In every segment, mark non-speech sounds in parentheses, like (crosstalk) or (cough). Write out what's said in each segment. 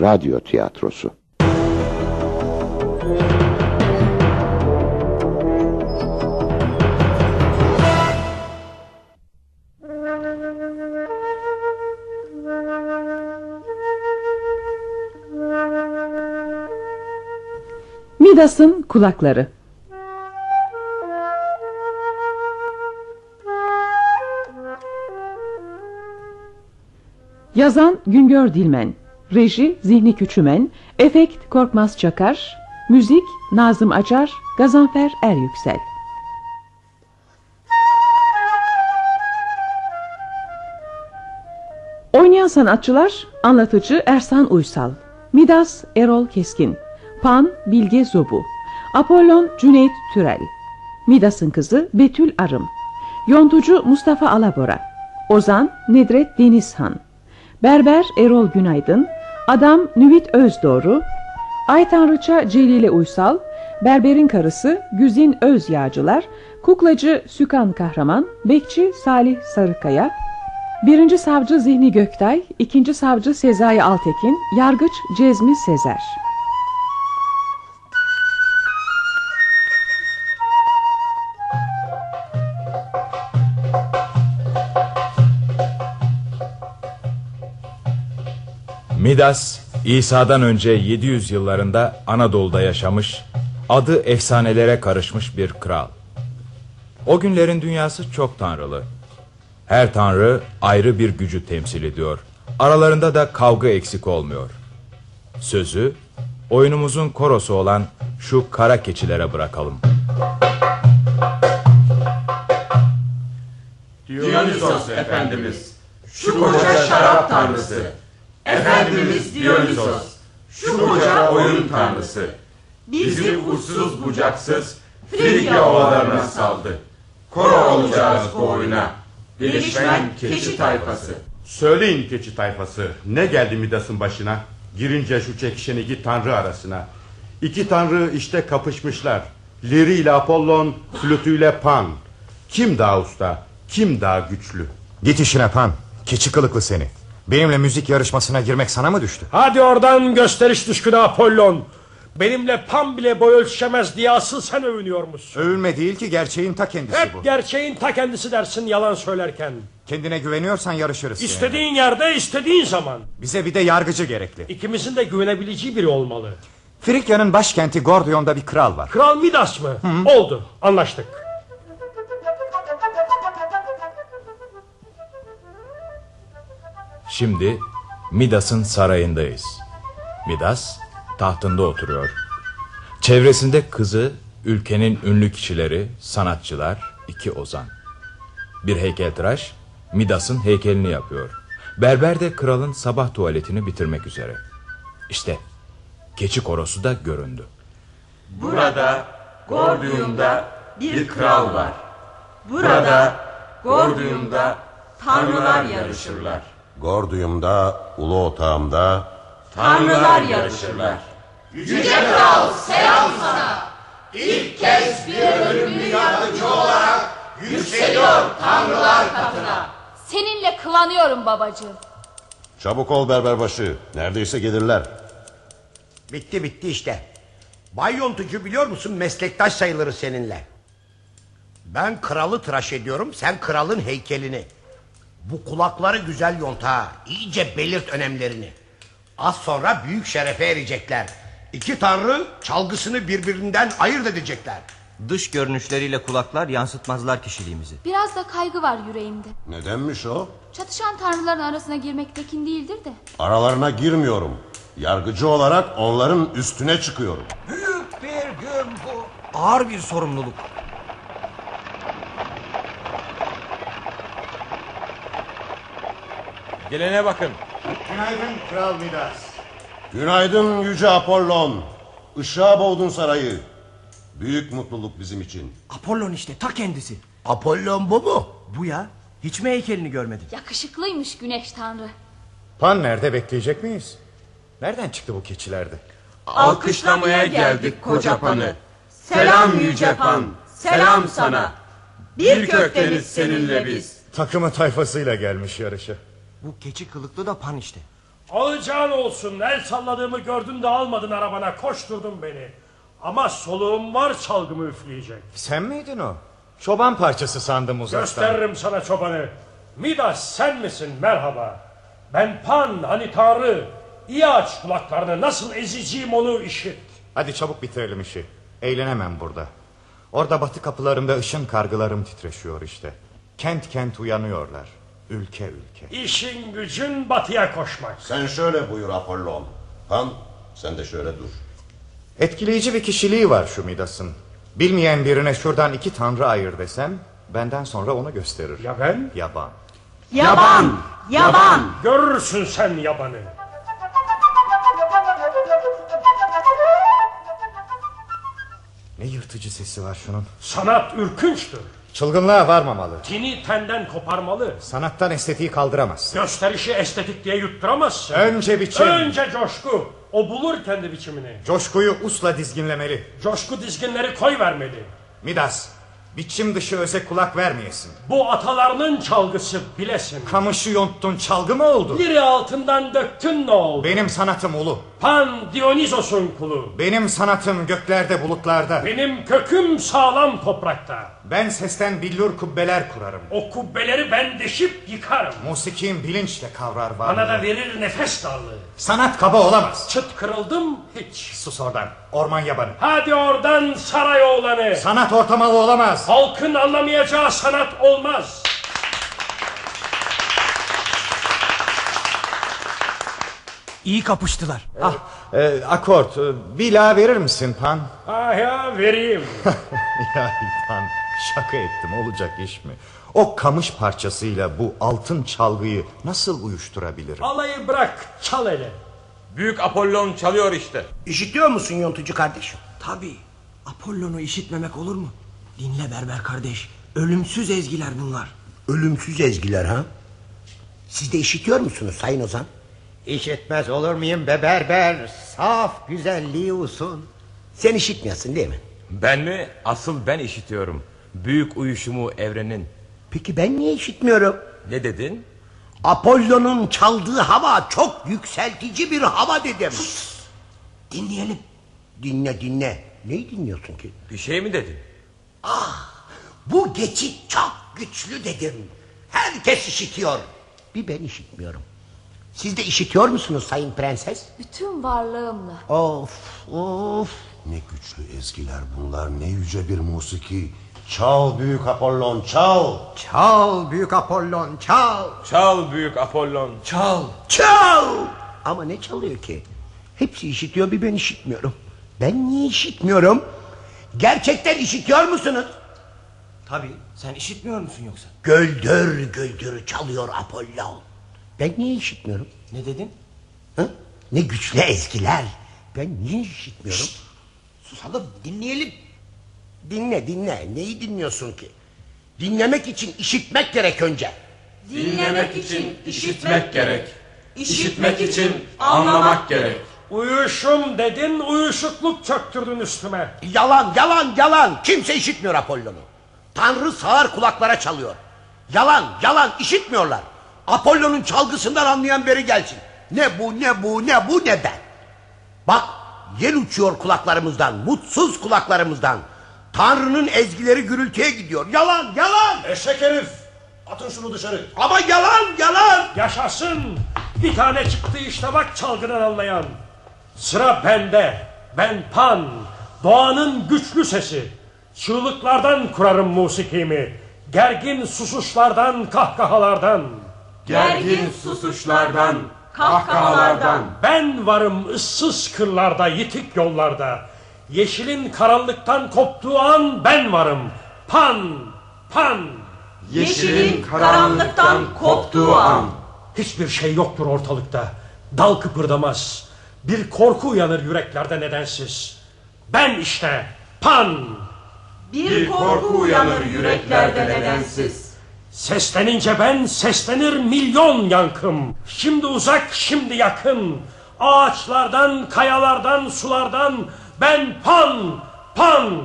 radyo tiyatrosu. Midas'ın kulakları Yazan Güngör Dilmen Reji Zihni Küçümen Efekt Korkmaz Çakar Müzik Nazım Acar Gazanfer Er Yüksel Oynayan sanatçılar Anlatıcı Ersan Uysal Midas Erol Keskin Pan Bilge Zobu Apollon Cüneyt Türel Midas'ın kızı Betül Arım Yontucu Mustafa Alabora Ozan Nedret Denizhan Berber Erol Günaydın Adam Nüvit Özdoğru Ay Tanrıça Celile Uysal Berberin karısı Güzin Öz Yağcılar Kuklacı Sükan Kahraman Bekçi Salih Sarıkaya Birinci savcı Zihni Göktay ikinci savcı Sezai Altekin Yargıç Cezmi Sezer Midas, İsa'dan önce 700 yıllarında Anadolu'da yaşamış, adı efsanelere karışmış bir kral. O günlerin dünyası çok tanrılı. Her tanrı ayrı bir gücü temsil ediyor. Aralarında da kavga eksik olmuyor. Sözü oyunumuzun korosu olan şu kara keçilere bırakalım. Dionysos Efendimiz, şu koca şarap tanrısı, Efendimiz Dionysos, şu koca oyun tanrısı, bizi uçsuz bucaksız Frigya ovalarına saldı. Koro olacağız bu oyuna, değişmen keçi tayfası. Söyleyin keçi tayfası ne geldi Midas'ın başına? Girince şu çekişen iki tanrı arasına. İki tanrı işte kapışmışlar. Liri ile Apollon flütüyle Pan. Kim daha usta kim daha güçlü? Git işine Pan keçi kılıklı seni Benimle müzik yarışmasına girmek sana mı düştü? Hadi oradan gösteriş düşkünü Apollon. Benimle Pan bile boy ölçüşemez diye asıl sen övünüyormuşsun. Övülme değil ki gerçeğin ta kendisi Hep bu. gerçeğin ta kendisi dersin yalan söylerken. Kendine güveniyorsan yarışırız. İstediğin seninle. yerde istediğin zaman. Bize bir de yargıcı gerekli. İkimizin de güvenebileceği biri olmalı. Frikya'nın başkenti Gordion'da bir kral var. Kral Midas mı? Oldu anlaştık Şimdi Midas'ın sarayındayız. Midas tahtında oturuyor. Çevresinde kızı, ülkenin ünlü kişileri, sanatçılar, iki ozan. Bir heykeltıraş Midas'ın heykelini yapıyor. Berber de kralın sabah tuvaletini bitirmek üzere. İşte keçi korosu da göründü. Burada Gordium'da bir kral var. Burada Gordium'da tanrılar yarışırlar. Gorduyum'da, ulu otağımda Tanrılar yarışırlar. Yüce Kral selam sana. İlk kez bir ölümlü yardımcı olarak yükseliyor tanrılar katına. Seninle kıvanıyorum babacığım. Çabuk ol berberbaşı. Neredeyse gelirler. Bitti bitti işte. Bay Yontucu biliyor musun meslektaş sayılırız seninle. Ben kralı tıraş ediyorum sen kralın heykelini. Bu kulakları güzel yonta iyice belirt önemlerini. Az sonra büyük şerefe erecekler. İki tanrı çalgısını birbirinden ayırt edecekler. Dış görünüşleriyle kulaklar yansıtmazlar kişiliğimizi. Biraz da kaygı var yüreğimde. Nedenmiş o? Çatışan tanrıların arasına girmek tekin değildir de. Aralarına girmiyorum. Yargıcı olarak onların üstüne çıkıyorum. Büyük bir gün bu. Ağır bir sorumluluk. Gelene bakın. Günaydın Kral Midas Günaydın Yüce Apollon. Işığa boğdun sarayı. Büyük mutluluk bizim için. Apollon işte ta kendisi. Apollon bu mu? Bu ya. Hiç mi heykelini görmedin? Yakışıklıymış güneş tanrı. Pan nerede bekleyecek miyiz Nereden çıktı bu keçilerde Alkışlamaya geldik koca panı. Selam Yüce Pan, selam sana. Bir kökteniz seninle biz. Takımı tayfasıyla gelmiş yarışa Bu keçi kılıklı da pan işte. Alacağın olsun. El salladığımı gördün de almadın arabana. Koşturdun beni. Ama soluğum var çalgımı üfleyecek. Sen miydin o? Çoban parçası sandım uzaktan. Gösteririm sana çobanı. Midas sen misin merhaba. Ben Pan hani Tanrı. İyi aç kulaklarını nasıl eziciyim onu işit. Hadi çabuk bitirelim işi. Eğlenemem burada. Orada batı kapılarımda ışın kargılarım titreşiyor işte. Kent kent uyanıyorlar. Ülke ülke. İşin gücün batıya koşmak. Sen şöyle buyur Apollon. Han sen de şöyle dur. Etkileyici bir kişiliği var şu Midas'ın. Bilmeyen birine şuradan iki tanrı ayır desem... ...benden sonra onu gösterir. Ya ben? Yaban. Yaban! Yaban! Görürsün sen yabanı. Ne yırtıcı sesi var şunun. Sanat ürkünçtür. Çılgınlığa varmamalı. Tini tenden koparmalı. Sanattan estetiği kaldıramaz. Gösterişi estetik diye yutturamazsın. Önce biçim. Önce coşku. O bulur kendi biçimini. Coşkuyu usla dizginlemeli. Coşku dizginleri koy vermeli. Midas, biçim dışı öze kulak vermeyesin. Bu atalarının çalgısı bilesin. Kamışı yonttun çalgı mı oldu? Liri altından döktün ne oldu? Benim sanatım ulu. Pan Dionysos'un kulu. Benim sanatım göklerde bulutlarda. Benim köküm sağlam toprakta. Ben sesten billur kubbeler kurarım. O kubbeleri ben deşip yıkarım. Musikim bilinçle kavrar varlığı. Bana da verir nefes darlığı. Sanat kaba olamaz. Çıt kırıldım hiç. Sus oradan. Orman yabanı. Hadi oradan saray oğlanı. Sanat ortamalı olamaz. Halkın anlamayacağı sanat olmaz. İyi kapıştılar. Ah, e, akort. e, Bir la verir misin Pan? (laughs) Ah ya vereyim. ya Pan şaka ettim olacak iş mi? O kamış parçasıyla bu altın çalgıyı nasıl uyuşturabilirim? Alayı bırak çal hele. Büyük Apollon çalıyor işte. İşitiyor musun yontucu kardeş? Tabii. Apollon'u işitmemek olur mu? Dinle berber kardeş. Ölümsüz ezgiler bunlar. Ölümsüz ezgiler ha? Siz de işitiyor musunuz Sayın Ozan? İşitmez olur muyum be berber? Saf güzelliği usun. Sen işitmiyorsun değil mi? Ben mi? Asıl ben işitiyorum. Büyük uyuşumu evrenin. Peki ben niye işitmiyorum? Ne dedin? Apollon'un çaldığı hava çok yükseltici bir hava dedim. Dinleyelim. Dinle dinle. Neyi dinliyorsun ki? Bir şey mi dedin? Bu geçit çok güçlü dedim. Herkes işitiyor. Bir ben işitmiyorum. Siz de işitiyor musunuz sayın prenses? Bütün varlığımla. Of of. Ne güçlü ezgiler bunlar. Ne yüce bir musiki. Çal büyük Apollon çal. Çal büyük Apollon çal. Çal büyük Apollon. Çal. Çal! Ama ne çalıyor ki? Hepsi işitiyor bir ben işitmiyorum. Ben niye işitmiyorum? Gerçekten işitiyor musunuz? Tabii. Sen işitmiyor musun yoksa? Göldür göldür çalıyor Apollon. Ben niye işitmiyorum? Ne dedin? Hı? Ne güçlü ezgiler. Ben niye işitmiyorum? Susalım dinleyelim. Dinle dinle. Neyi dinliyorsun ki? Dinlemek için işitmek gerek önce. Dinlemek için işitmek gerek. İşitmek için anlamak gerek. Uyuşum dedin uyuşukluk çöktürdün üstüme. Yalan yalan yalan. Kimse işitmiyor Apollon'u. Tanrı sağır kulaklara çalıyor. Yalan yalan işitmiyorlar. Apollon'un çalgısından anlayan biri gelsin. Ne bu ne bu ne bu ne ben. Bak yel uçuyor kulaklarımızdan. Mutsuz kulaklarımızdan. Tanrı'nın ezgileri gürültüye gidiyor. Yalan yalan. Eşek herif. Atın şunu dışarı. Ama yalan yalan. Yaşasın. Bir tane çıktı işte bak çalgıdan anlayan. Sıra bende. Ben Pan. Doğanın güçlü sesi. Çığlıklardan kurarım musikimi. Gergin susuşlardan, kahkahalardan. Gergin susuşlardan, kahkahalardan. Ben varım ıssız kırlarda, yitik yollarda. Yeşilin karanlıktan koptuğu an ben varım. Pan, pan. Yeşilin karanlıktan koptuğu an. Hiçbir şey yoktur ortalıkta. Dal kıpırdamaz. Bir korku uyanır yüreklerde nedensiz. Ben işte pan. Bir korku uyanır yüreklerde nedensiz. Seslenince ben seslenir milyon yankım. Şimdi uzak şimdi yakın. Ağaçlardan, kayalardan, sulardan ben pan, pan.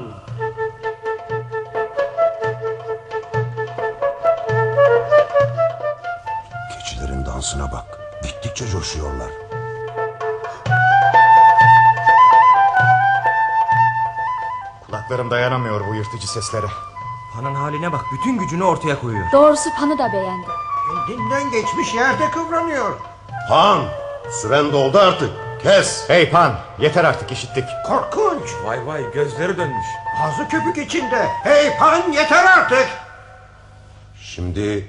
Keçilerin dansına bak. Gittikçe coşuyorlar. Kulaklarım dayanamıyor bu yırtıcı seslere. Pan'ın haline bak bütün gücünü ortaya koyuyor. Doğrusu Pan'ı da beğendim. Kendinden geçmiş yerde kıvranıyor. Han süren doldu artık. Kes. Hey Pan yeter artık işittik. Korkunç. Vay vay gözleri dönmüş. Ağzı köpük içinde. Hey Pan yeter artık. Şimdi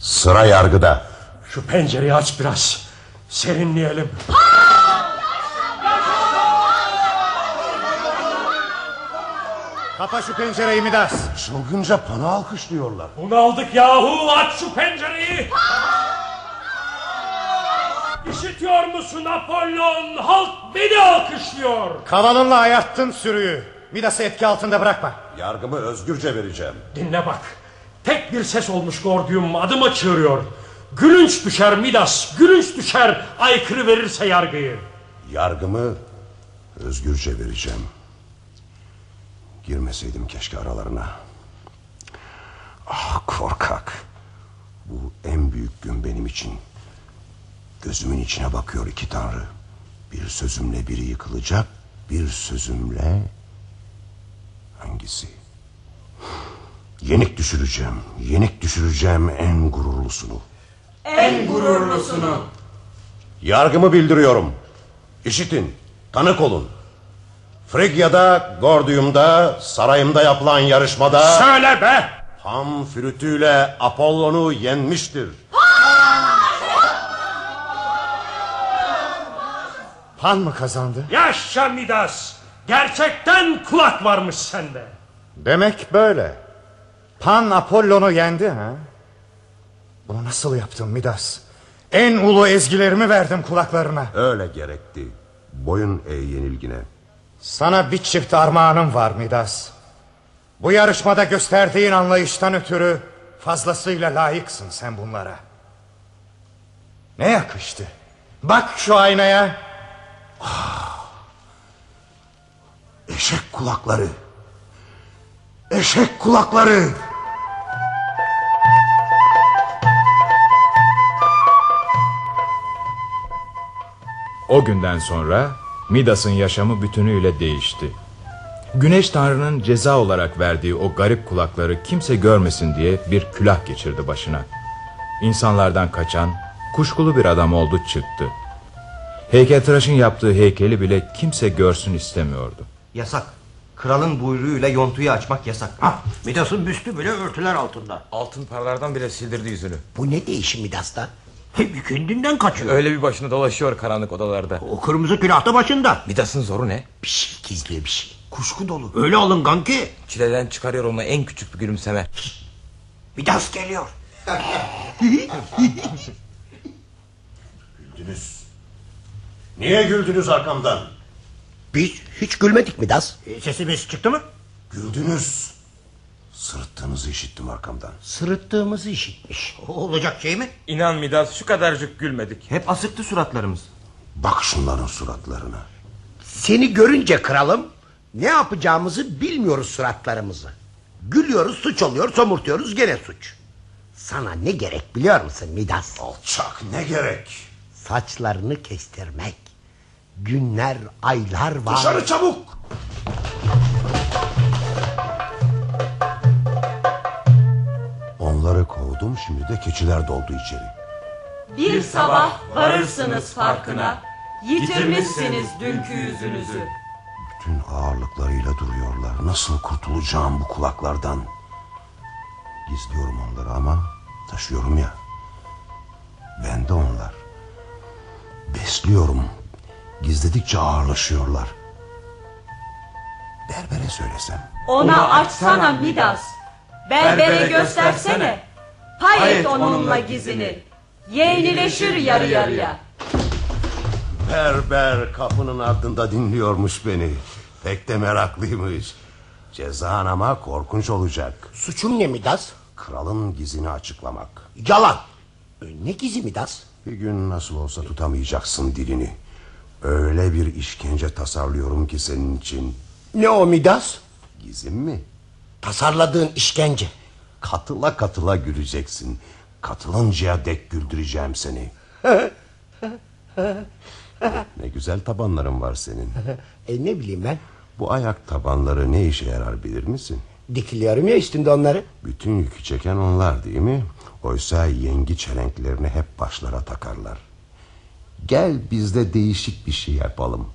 sıra yargıda. Şu pencereyi aç biraz. Serinleyelim. Kapa şu pencereyi Midas. Çılgınca Pan'ı alkışlıyorlar. Bunu aldık yahu aç şu pencereyi. İşitiyor musun Apollon? Halk beni alkışlıyor. Kavalınla ayarttın sürüyü. Midas'ı etki altında bırakma. Yargımı özgürce vereceğim. Dinle bak. Tek bir ses olmuş Gordium adıma çığırıyor. Gülünç düşer Midas, gülünç düşer aykırı verirse yargıyı. Yargımı özgürce vereceğim. Girmeseydim keşke aralarına. Ah korkak. Bu en büyük gün benim için. Gözümün içine bakıyor iki tanrı. Bir sözümle biri yıkılacak, bir sözümle... Hangisi? Yenik düşüreceğim, yenik düşüreceğim en gururlusunu. En gururlusunu. Yargımı bildiriyorum. İşitin, tanık olun. Frigya'da, Gordium'da, sarayımda yapılan yarışmada... Söyle be! Ham flütüyle Apollon'u yenmiştir. Pan mı kazandı? Yaşa Midas! Gerçekten kulak varmış sende. Demek böyle. Pan Apollon'u yendi ha? Bunu nasıl yaptın Midas? En ulu ezgilerimi verdim kulaklarına. Öyle gerekti. Boyun ey yenilgine. Sana bir çift armağanım var Midas. Bu yarışmada gösterdiğin anlayıştan ötürü fazlasıyla layıksın sen bunlara. Ne yakıştı? Bak şu aynaya. Eşek kulakları. Eşek kulakları. O günden sonra Midas'ın yaşamı bütünüyle değişti. Güneş Tanrı'nın ceza olarak verdiği o garip kulakları kimse görmesin diye bir külah geçirdi başına. İnsanlardan kaçan, kuşkulu bir adam oldu çıktı. Heykeltıraşın yaptığı heykeli bile kimse görsün istemiyordu. Yasak. Kralın buyruğuyla yontuyu açmak yasak. Ah, Midas'ın büstü bile örtüler altında. Altın paralardan bile sildirdi yüzünü. Bu ne değişim Midas'ta? Hep kendinden kaçıyor. Öyle bir başına dolaşıyor karanlık odalarda. O kırmızı külahta başında. Midas'ın zoru ne? Bir şey gizliyor bir şey. Kuşku dolu. Öyle alıngan ki. Çileden çıkarıyor ona en küçük bir gülümseme. Midas geliyor. Güldünüz. Niye güldünüz arkamdan? Biz hiç gülmedik Midas. E, sesimiz çıktı mı? Güldünüz. Sırıttığınızı işittim arkamdan. Sırıttığımızı işitmiş. O olacak şey mi? İnan Midas şu kadarcık gülmedik. Hep asıktı suratlarımız. Bak şunların suratlarına. Seni görünce kralım ne yapacağımızı bilmiyoruz suratlarımızı. Gülüyoruz suç oluyor somurtuyoruz gene suç. Sana ne gerek biliyor musun Midas? Alçak ne gerek? Saçlarını kestirmek. Günler aylar var. Dışarı çabuk. Kovdum şimdi de keçiler doldu içeri. Bir sabah varırsınız farkına. Yitirmişsiniz dünkü yüzünüzü. Bütün ağırlıklarıyla duruyorlar. Nasıl kurtulacağım bu kulaklardan? Gizliyorum onları ama taşıyorum ya. Ben de onlar. Besliyorum. Gizledikçe ağırlaşıyorlar. Berbere söylesem. Ona açsana Midas. Berbere göstersene. Pay et onunla gizini. Yeğnileşir yarı yarıya. Berber kapının ardında dinliyormuş beni. Pek de meraklıymış. Cezan ama korkunç olacak. Suçun ne Midas? Kralın gizini açıklamak. Yalan. E, Ne gizi Midas? Bir gün nasıl olsa tutamayacaksın dilini. Öyle bir işkence tasarlıyorum ki senin için. Ne o Midas? Gizim mi? Tasarladığın işkence. Katıla katıla güleceksin. Katılıncaya dek güldüreceğim seni. Ne güzel tabanların var senin. E ne bileyim ben. Bu ayak tabanları ne işe yarar bilir misin? Dikiliyorum ya üstünde onları. Bütün yükü çeken onlar değil mi? Oysa yengi çelenklerini hep başlara takarlar. Gel biz de değişik bir şey yapalım.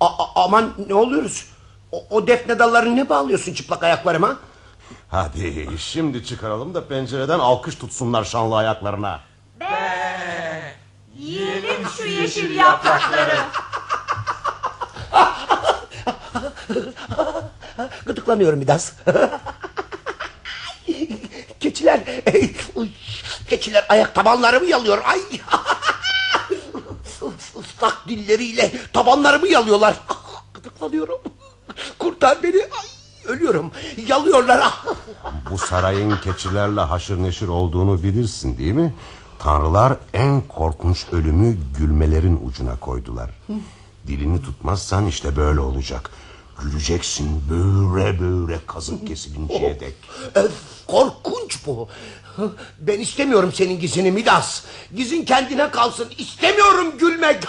A- a- aman ne oluyoruz? O, o defne dallarını ne bağlıyorsun çıplak ayaklarıma? Hadi şimdi çıkaralım da pencereden alkış tutsunlar şanlı ayaklarına. Yiyelim şu yeşil yaprakları. (laughs) Gıdıklanıyorum biraz. (laughs) Keçiler, keçiler ayak tabanlarımı yalıyor. Ay. (laughs) Islak dilleriyle tabanlarımı yalıyorlar. Gıdıklanıyorum. Kurtar beni. Ay, ölüyorum. Yalıyorlar. Bu sarayın keçilerle haşır neşir olduğunu bilirsin değil mi? Tanrılar en korkunç ölümü gülmelerin ucuna koydular. Dilini tutmazsan işte böyle olacak. Güleceksin böyle böyle kazık kesilinceye dek. Öf, korkunç bu. Ben istemiyorum senin gizini Midas. Gizin kendine kalsın. İstemiyorum gülmek. (laughs)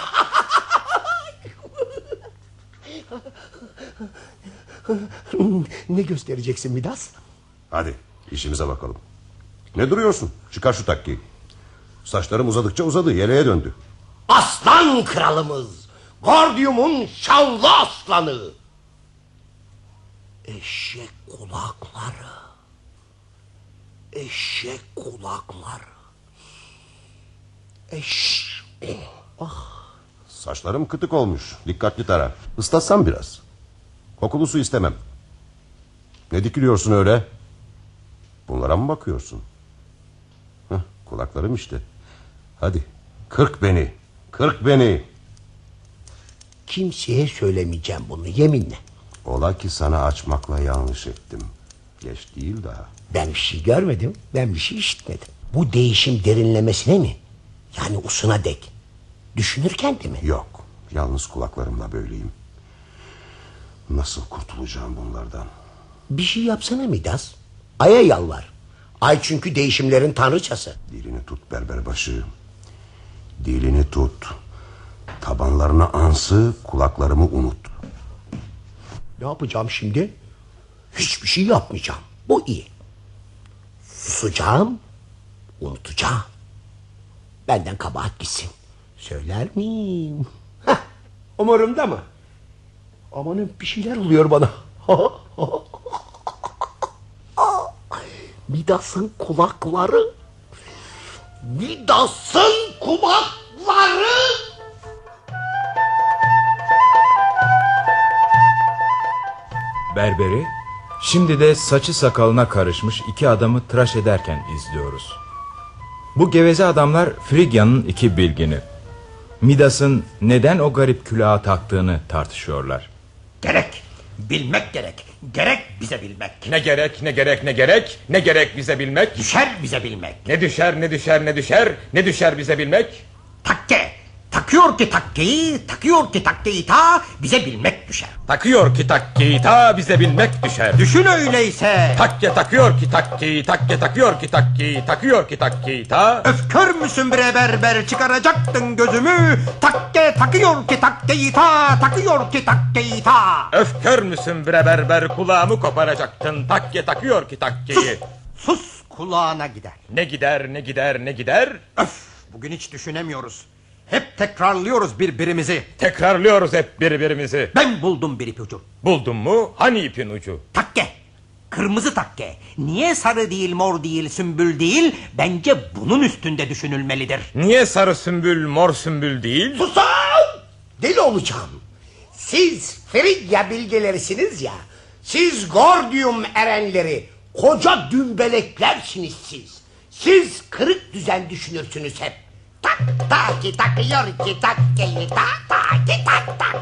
ne göstereceksin Midas? Hadi işimize bakalım. Ne duruyorsun? Çıkar şu takkiyi. Saçlarım uzadıkça uzadı yeleğe döndü. Aslan kralımız. Gordium'un şanlı aslanı. Eşek kulakları. Eşek kulakları. Eş... Saçlarım kıtık olmuş. Dikkatli tara. Islatsam biraz. Kokulu su istemem. Ne dikiliyorsun öyle? Bunlara mı bakıyorsun? Heh, kulaklarım işte. Hadi kırk beni. Kırk beni. Kimseye söylemeyeceğim bunu yeminle. Ola ki sana açmakla yanlış ettim. Geç değil daha. Ben bir şey görmedim. Ben bir şey işitmedim. Bu değişim derinlemesine mi? Yani usuna dek. Düşünürken de mi? Yok. Yalnız kulaklarımla böyleyim. Nasıl kurtulacağım bunlardan? Bir şey yapsana Midas. Ay'a yalvar. Ay çünkü değişimlerin tanrıçası. Dilini tut berberbaşı. Dilini tut. Tabanlarını ansı, kulaklarımı unut. Ne yapacağım şimdi? Hiçbir şey yapmayacağım. Bu iyi. Susacağım, unutacağım. Benden kabahat gitsin. Söyler miyim? Heh, umurumda mı? Amanın bir şeyler oluyor bana. (laughs) Midas'ın kulakları. Midas'ın kulakları. Berberi şimdi de saçı sakalına karışmış iki adamı tıraş ederken izliyoruz. Bu geveze adamlar Frigya'nın iki bilgini. Midas'ın neden o garip külahı taktığını tartışıyorlar. Gerek. Bilmek gerek. Gerek bize bilmek. Ne gerek ne gerek ne gerek ne gerek bize bilmek Düşer bize bilmek. Ne düşer ne düşer ne düşer ne düşer bize bilmek Takke. Takıyor ki takkeyi, takıyor ki takkeyi ta bize bilmek düşer. Takıyor ki takkeyi ta bize bilmek düşer Düşün öyleyse. Takke takıyor ki takkeyi takke takıyor ki takkeyi takıyor ki takkeyi ta Öfkör müsün bre berber çıkaracaktın gözümü. Takke takıyor ki takkeyi ta, takıyor ki takkeyi ta. Öfkör müsün bre berber kulağımı koparacaktın takke takıyor ki takkeyi Sus kulağına gider. Ne gider ne gider ne gider Öf bugün hiç düşünemiyoruz. Hep tekrarlıyoruz birbirimizi. Tekrarlıyoruz hep birbirimizi Ben buldum bir ipucu. Buldun mu hani ipin ucu Takke. Kırmızı takke. Niye sarı değil, mor değil, sümbül değil? Bence bunun üstünde düşünülmelidir. Niye sarı sümbül mor sümbül değil Susun! Deli olacağım. Siz Frigya bilgelerisiniz ya. Siz Gordium erenleri. Koca dümbeleklersiniz siz. Siz kırık düzen düşünürsünüz hep. Tak taki takıyor ki takkeyi ta taki tak tak.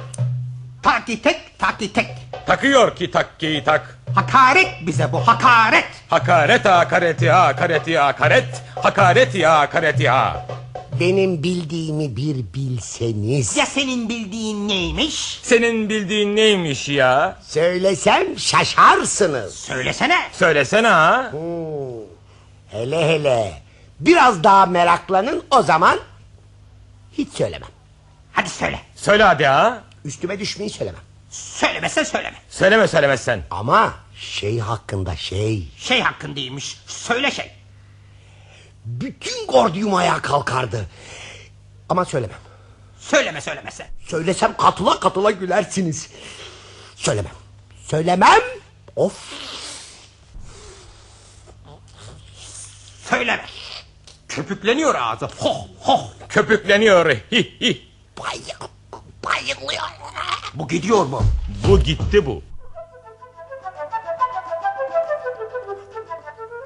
Taki tek taki tek. Takıyor ki takkeyi tak Hakaret bize bu hakaret. Hakaret hakareti hakareti hakaret Hakareti hakareti ha Benim bildiğimi bir bilseniz. Ya senin bildiğin neymiş? Senin bildiğin neymiş ya Söylesem şaşarsınız. Söylesene. Söylesene ha Hele hele. Biraz daha meraklanın o zaman Hiç söylemem. Hadi söyle. Söyle hadi ha. Üstüme düşmeyi söylemem. Söylemesen söyleme. Söyleme söylemezsen. Ama şey hakkında şey. Şey hakkındaymış. Söyle şey. Bütün Gordium ayağa kalkardı. Ama söylemem. Söyleme söylemesen. Söylesem katıla katıla gülersiniz. Söylemem. Söylemem. Of. Söyleme. Köpükleniyor ağzı. Hoh hoh. Köpükleniyor. Hi hi. Bayıl, bayılıyor. Bu gidiyor mu? Bu gitti bu.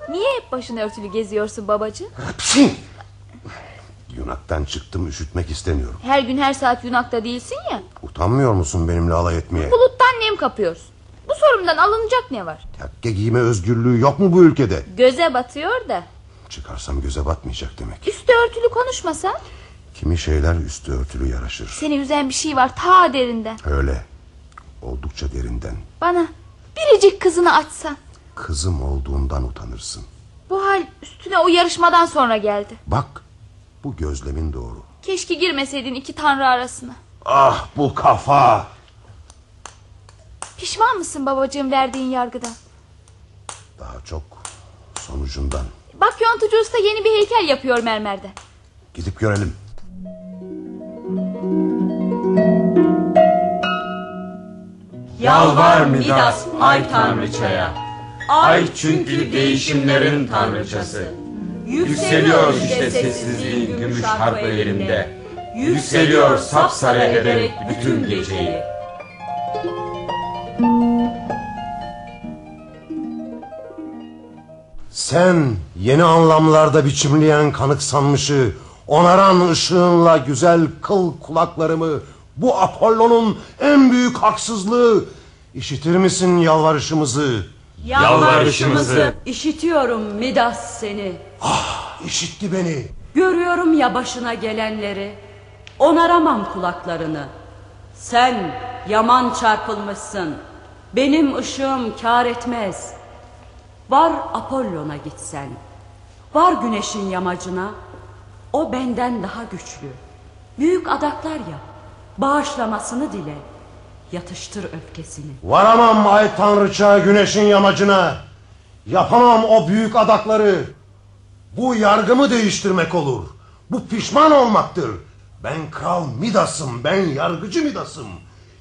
Niye hep başın örtülü geziyorsun babacığım? Psin! Yunaktan çıktım üşütmek istemiyorum. Her gün her saat yunakta değilsin ya. Utanmıyor musun benimle alay etmeye? Buluttan nem kapıyorsun. Bu sorumdan alınacak ne var? Tekke giyme özgürlüğü yok mu bu ülkede? Göze batıyor da. Çıkarsam göze batmayacak demek. Üstü örtülü konuşmasan. Kimi şeyler üstü örtülü yaraşır. Seni üzen bir şey var ta derinden. Öyle. Oldukça derinden. Bana biricik kızını açsan. Kızım olduğundan utanırsın. Bu hal üstüne o yarışmadan sonra geldi. Bak bu gözlemin doğru. Keşke girmeseydin iki tanrı arasına. Ah bu kafa. Pişman mısın babacığım verdiğin yargıdan? Daha çok sonucundan. Bak yontucu usta yeni bir heykel yapıyor mermerde. Gidip görelim. Yalvar Midas ay tanrıçaya. Ay çünkü değişimlerin tanrıçası. Yükseliyor işte sessizliğin gümüş harpı elinde. Yükseliyor sapsarı ederek bütün geceyi. Sen yeni anlamlarda biçimleyen kanıksanmışı, onaran ışığınla güzel kıl kulaklarımı, bu Apollon'un en büyük haksızlığı, işitir misin yalvarışımızı? Yalvarışımızı. İşitiyorum Midas seni. İşitti beni. Görüyorum ya başına gelenleri. Onaramam kulaklarını. Sen yaman çarpılmışsın. Benim ışığım kar etmez. Var Apollon'a gitsen. Var güneşin yamacına. O benden daha güçlü. Büyük adaklar yap. Bağışlamasını dile. Yatıştır öfkesini. Varamam ay tanrıça güneşin yamacına. Yapamam o büyük adakları. Bu yargımı değiştirmek olur. Bu pişman olmaktır. Ben kral Midas'ım, ben yargıcı Midas'ım.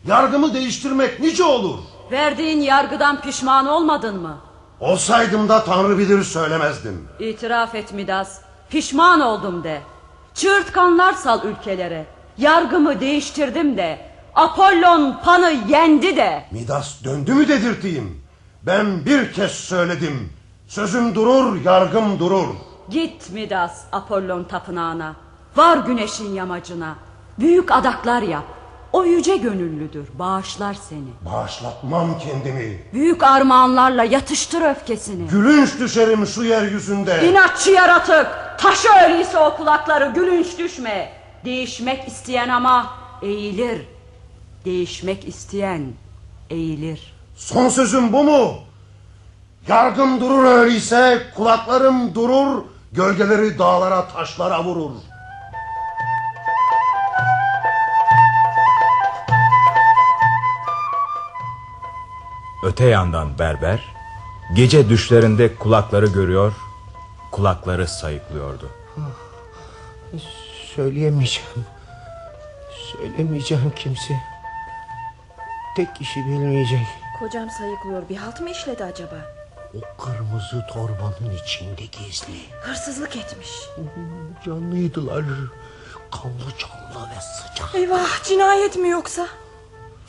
Yargımı değiştirmek nice olur. Verdiğin yargıdan pişman olmadın mı? Olsaydım da tanrı bilir söylemezdim. İtiraf et Midas. Pişman oldum de. Çığırtkanlar sal ülkelere. Yargımı değiştirdim de. Apollon Pan'ı yendi de. Midas döndü mü dedirteyim. Ben bir kez söyledim. Sözüm durur, yargım durur. Git Midas Apollon tapınağına. Var güneşin yamacına. Büyük adaklar yap. O yüce gönüllüdür. Bağışlar seni. Bağışlatmam kendimi. Büyük armağanlarla yatıştır öfkesini. Gülünç düşerim şu yeryüzünde. İnatçı yaratık. Taşı öyleyse o kulakları gülünç düşme. Değişmek isteyen ama eğilir. Değişmek isteyen eğilir. Son sözüm bu mu? Yargım durur öyleyse, kulaklarım durur, gölgeleri dağlara taşlara vurur. Öte yandan berber gece düşlerinde kulakları görüyor, kulakları sayıklıyordu. Söyleyemeyeceğim. Söylemeyeceğim kimse. Tek kişi bilmeyecek. Kocam sayıklıyor. Bir halt mı işledi acaba? O kırmızı torbanın içinde gizli. Hırsızlık etmiş. Canlıydılar. Kanlı canlı ve sıcak. Eyvah cinayet mi yoksa?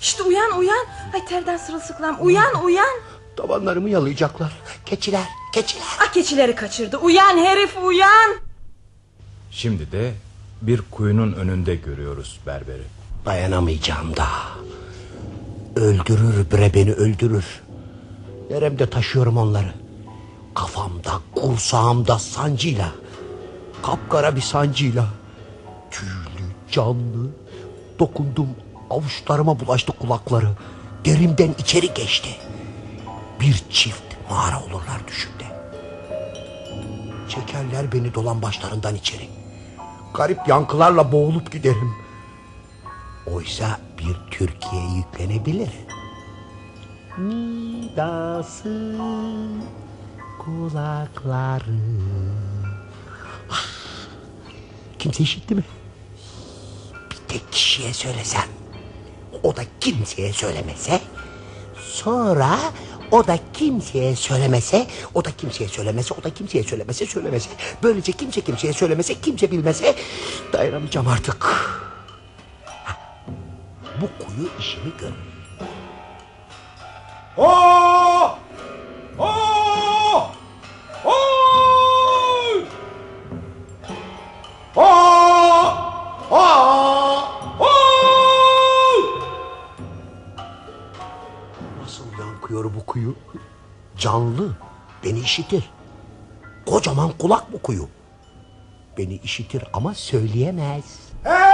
İşte uyan uyan. Ay terden sırılsıklam. Uyan uyan. Tabanlarımı yalayacaklar. Keçiler, keçiler. Ah keçileri kaçırdı. Uyan herif uyan. Şimdi de bir kuyunun önünde görüyoruz berberi. Dayanamayacağım da. Öldürür bre beni öldürür. Neremde taşıyorum onları. Kafamda, kursağımda sancıyla. Kapkara bir sancıyla. Tüylü, canlı. Dokundum, avuçlarıma bulaştı kulakları. Derimden içeri geçti. Bir çift mağara olurlar düşümde. Çekerler beni dolan başlarından içeri. garip yankılarla boğulup giderim. Oysa bir Türkiye yüklenebilir. Midas'ın kulakları. Ah, Kimse işitti mi? Bir tek kişiye söylesem. O da kimseye söylemese. Sonra o da kimseye söylemese, o da kimseye söylemese, o da kimseye söylemese, söylemese. Böylece kimse kimseye söylemese, kimse bilmese dayanamayacağım artık. Bu kuyu işimi gör. Ho! Ho! Yankıyor bu kuyu? Canlı, beni işitir. Kocaman kulak bu kuyu. Beni işitir ama söyleyemez. Hey!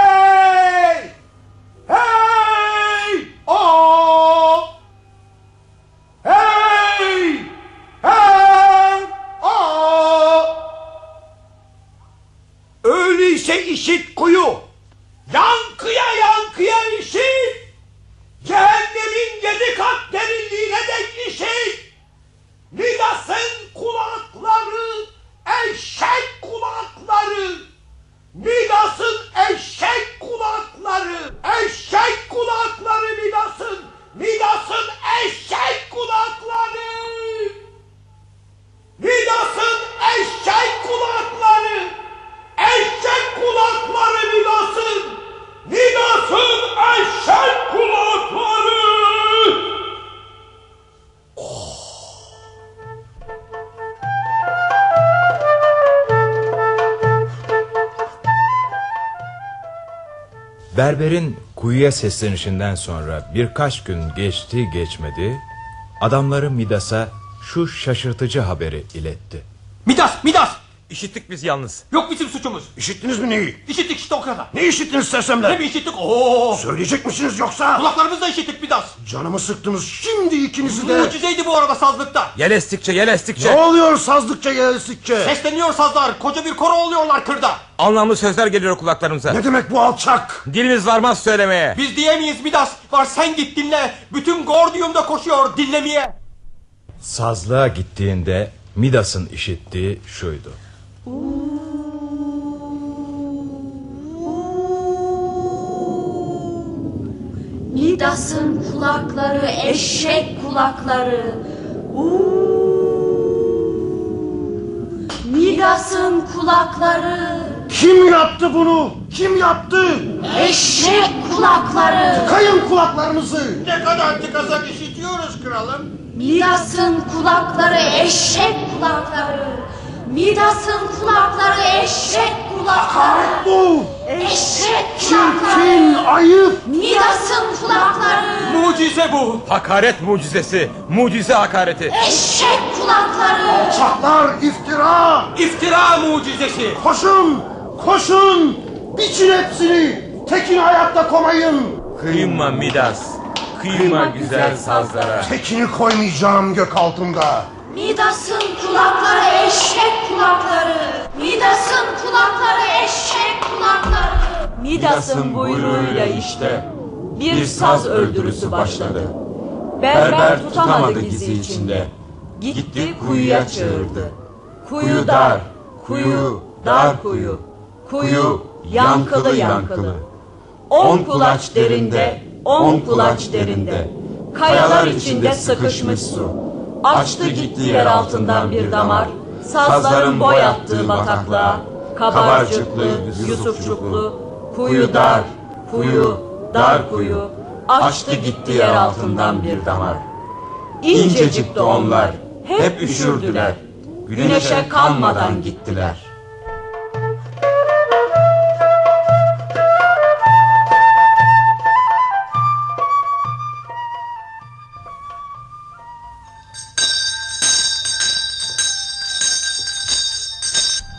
Kuyuya seslenişinden sonra birkaç gün geçti geçmedi, adamları Midas'a şu şaşırtıcı haberi iletti. Midas, Midas! İşittik biz yalnız. Yok bizim suçumuz. İşittiniz mi neyi? İşittik işte o kadar. Ne işittiniz sersemler? Ne mi işittik? Oo! Söyleyecek misiniz yoksa? Kulaklarımızla işittik Midas. Canımı sıktınız ikinizi de. Mucizeydi bu arada sazlıkta. Yel estikçe yel estikçe. Ne oluyor sazlıkça yelsikçe? Sesleniyor sazlar. Koca bir koro oluyorlar kırda. Anlamlı sözler geliyor kulaklarımıza. Ne demek bu alçak? Dilimiz varmaz söylemeye. Biz diyemeyiz Midas. Var sen git dinle. Bütün Gordium'da koşuyor dinlemeye. Sazlığa gittiğinde Midas'ın işittiği şuydu. Midas'ın kulakları eşek kulakları. Midas'ın kulakları Kim yaptı bunu? Kim yaptı? eşek kulakları. Kayın kulaklarınızı. Ne kadar tıkasak işitiyoruz kralım. Midas'ın kulakları eşek kulakları. Midas'ın kulakları eşek kulakları. Bu Eşek çirkin, kulakları. ayıp. Midas'ın kulakları. Mucize bu. Hakaret mucizesi. Mucize hakareti. Eşek kulakları. Alçaklar iftira. İftira mucizesi. Koşun, koşun. Biçin hepsini. Tekin hayatta komayın. Kıyma Midas. Kıyma güzel sazlara. Tekini koymayacağım gök altında. Midas'ın kulakları eşek kulakları. Midas'ın kulakları eşek kulakları. Midas'ın buyruğuyla işte bir saz öldürüsü başladı. Berber tutamadı gizi içinde. Gitti kuyuya çığırdı. Kuyu dar, kuyu, dar kuyu. Kuyu yankılı yankılı. On kulaç derinde, on kulaç derinde. Kayalar içinde sıkışmış su. Açtı gitti yer altından bir damar. Sazların boy attığı bataklığa. Kabarcıklı, Yusufçuklu. Kuyu dar, kuyu, dar kuyu. Açtı gitti yer altından bir damar. İncecikti onlar, hep üşürdüler. Güneşe kanmadan gittiler.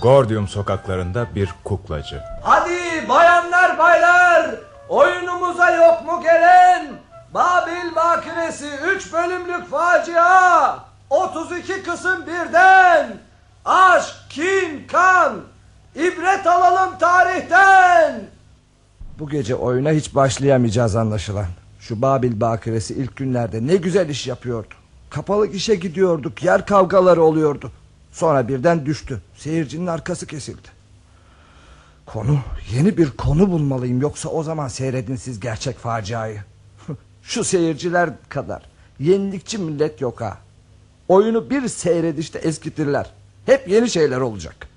Gordium sokaklarında bir kuklacı. Hadi bayanlar baylar oyunumuza yok mu gelen? Babil Bakiresi 3 bölümlük facia 32 kısım birden Aşk, kin, kan İbret alalım tarihten. Bu gece oyuna hiç başlayamayacağız anlaşılan. Şu Babil bakiresi ilk günlerde ne güzel iş yapıyordu. Kapalı işe gidiyorduk, yer kavgaları oluyordu. Sonra birden düştü. Seyircinin arkası kesildi. Konu, yeni bir konu bulmalıyım yoksa o zaman seyredin siz gerçek faciayı. (laughs) Şu seyirciler kadar yenilikçi millet yok ha. Oyunu bir seyredişte eskitirler. Hep yeni şeyler olacak.